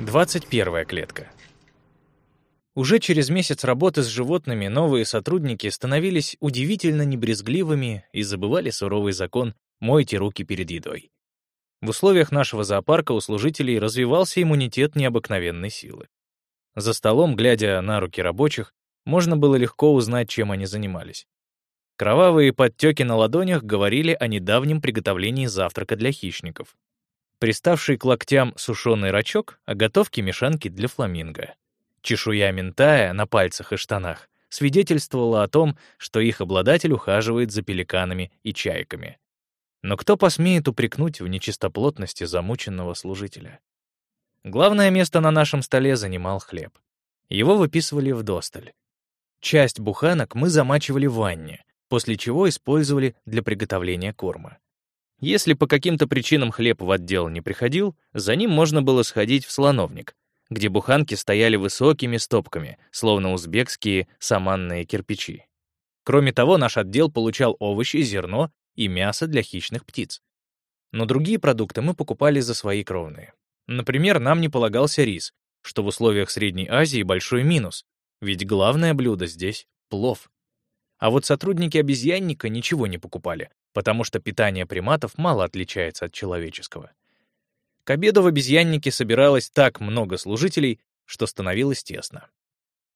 21 клетка. Уже через месяц работы с животными новые сотрудники становились удивительно небрезгливыми и забывали суровый закон «мойте руки перед едой». В условиях нашего зоопарка у служителей развивался иммунитет необыкновенной силы. За столом, глядя на руки рабочих, можно было легко узнать, чем они занимались. Кровавые подтеки на ладонях говорили о недавнем приготовлении завтрака для хищников. Приставший к локтям сушеный рачок — о готовке мешанки для фламинго. Чешуя ментая на пальцах и штанах свидетельствовала о том, что их обладатель ухаживает за пеликанами и чайками. Но кто посмеет упрекнуть в нечистоплотности замученного служителя? Главное место на нашем столе занимал хлеб. Его выписывали в досталь. Часть буханок мы замачивали в ванне, после чего использовали для приготовления корма. Если по каким-то причинам хлеб в отдел не приходил, за ним можно было сходить в слоновник, где буханки стояли высокими стопками, словно узбекские саманные кирпичи. Кроме того, наш отдел получал овощи, зерно и мясо для хищных птиц. Но другие продукты мы покупали за свои кровные. Например, нам не полагался рис, что в условиях Средней Азии большой минус, ведь главное блюдо здесь — плов. А вот сотрудники обезьянника ничего не покупали, потому что питание приматов мало отличается от человеческого. К обеду в обезьяннике собиралось так много служителей, что становилось тесно.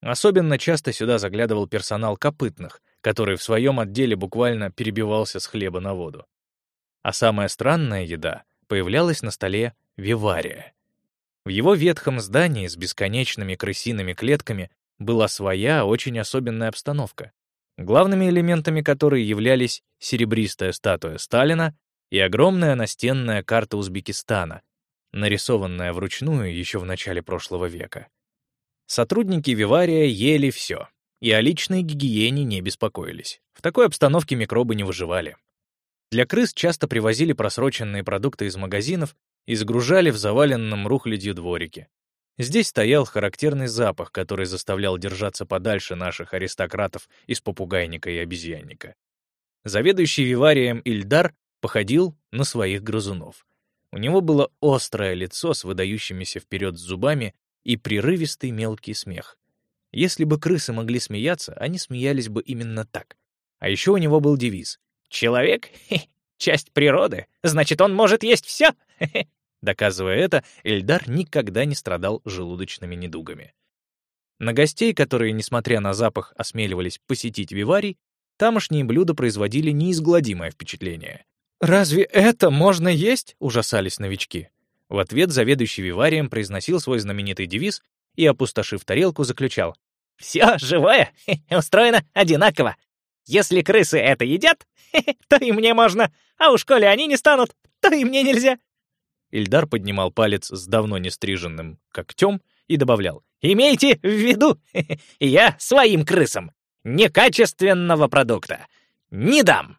Особенно часто сюда заглядывал персонал копытных, который в своем отделе буквально перебивался с хлеба на воду. А самая странная еда появлялась на столе вивария. В его ветхом здании с бесконечными крысиными клетками была своя, очень особенная обстановка, главными элементами которой являлись серебристая статуя Сталина и огромная настенная карта Узбекистана, нарисованная вручную еще в начале прошлого века. Сотрудники Вивария ели все, и о личной гигиене не беспокоились. В такой обстановке микробы не выживали. Для крыс часто привозили просроченные продукты из магазинов и загружали в заваленном рухлядью дворике. Здесь стоял характерный запах, который заставлял держаться подальше наших аристократов из попугайника и обезьянника. Заведующий виварием Ильдар походил на своих грызунов. У него было острое лицо с выдающимися вперед зубами и прерывистый мелкий смех. Если бы крысы могли смеяться, они смеялись бы именно так. А еще у него был девиз «Человек — часть природы, значит, он может есть все!» Доказывая это, Эльдар никогда не страдал желудочными недугами. На гостей, которые, несмотря на запах, осмеливались посетить виварий, тамошние блюда производили неизгладимое впечатление. «Разве это можно есть?» — ужасались новички. В ответ заведующий виварием произносил свой знаменитый девиз и, опустошив тарелку, заключал. «Все живое устроено одинаково. Если крысы это едят, то и мне можно, а уж коли они не станут, то и мне нельзя». Ильдар поднимал палец с давно не стриженным когтем и добавлял. «Имейте в виду, я своим крысам некачественного продукта не дам».